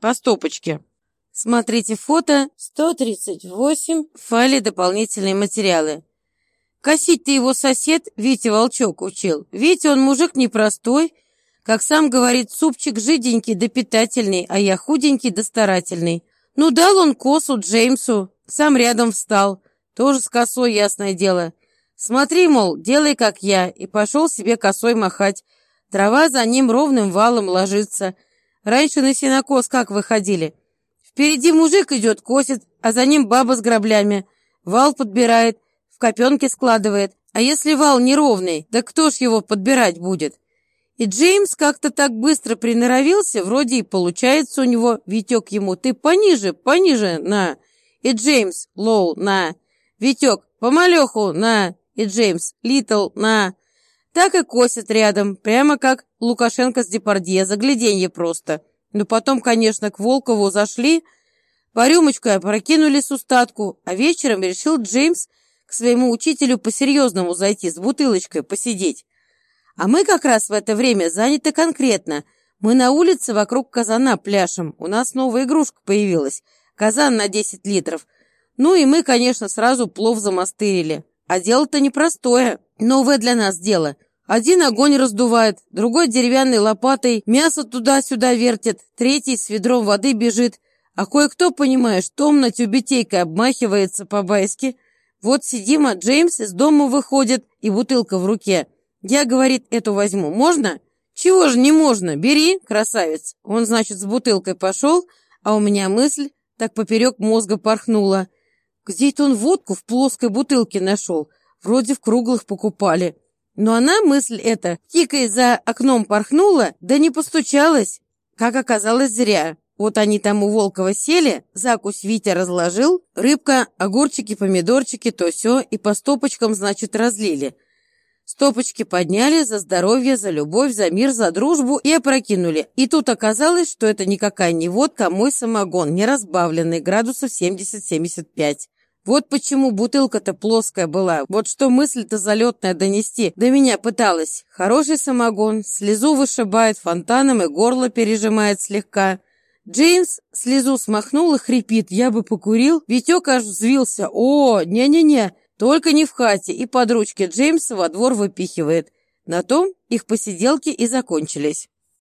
по стопочке. Смотрите фото 138 в файле «Дополнительные материалы». Косить-то его сосед Витя Волчок учил. Витя он мужик непростой, как сам говорит, супчик жиденький да питательный, а я худенький да старательный. Ну, дал он косу Джеймсу, сам рядом встал, тоже с косой, ясное дело. Смотри, мол, делай, как я, и пошел себе косой махать. Трава за ним ровным валом ложится. Раньше на сенокос как выходили? Впереди мужик идет, косит, а за ним баба с граблями. Вал подбирает, в копенке складывает. А если вал неровный, да кто ж его подбирать будет? И Джеймс как-то так быстро приноровился, вроде и получается у него, Витек ему, ты пониже, пониже, на. И Джеймс, low, на. Витек, помалеху, на. И Джеймс, little, на. Так и косят рядом, прямо как Лукашенко с Депардье, загляденье просто. Но потом, конечно, к Волкову зашли, по рюмочку опрокинули с устатку, а вечером решил Джеймс к своему учителю по-серьезному зайти, с бутылочкой посидеть. А мы как раз в это время заняты конкретно. Мы на улице вокруг казана пляшем. У нас новая игрушка появилась. Казан на 10 литров. Ну и мы, конечно, сразу плов замастырили. А дело-то непростое. Новое для нас дело. Один огонь раздувает, другой деревянной лопатой мясо туда-сюда вертит, третий с ведром воды бежит, а кое-кто, понимаешь, томно тюбетейкой обмахивается по-байски. Вот сидим, а Джеймс из дома выходит и бутылка в руке – я, говорит, эту возьму. Можно? Чего же не можно? Бери, красавец. Он, значит, с бутылкой пошел, а у меня мысль так поперек мозга порхнула. Где это он водку в плоской бутылке нашел? Вроде в круглых покупали. Но она, мысль эта, тикой за окном порхнула, да не постучалась. Как оказалось, зря. Вот они там у Волкова сели, закусь Витя разложил, рыбка, огурчики, помидорчики, то все и по стопочкам, значит, разлили. Стопочки подняли за здоровье, за любовь, за мир, за дружбу и опрокинули. И тут оказалось, что это никакая не водка, а мой самогон, не разбавленный, градусов 70-75. Вот почему бутылка-то плоская была. Вот что мысль-то залетная донести до меня пыталась. Хороший самогон, слезу вышибает фонтаном и горло пережимает слегка. Джеймс слезу смахнул и хрипит. Я бы покурил. Витек аж взвился. О, не-не-не, только не в хате, и под ручки Джеймса во двор выпихивает. На том их посиделки и закончились.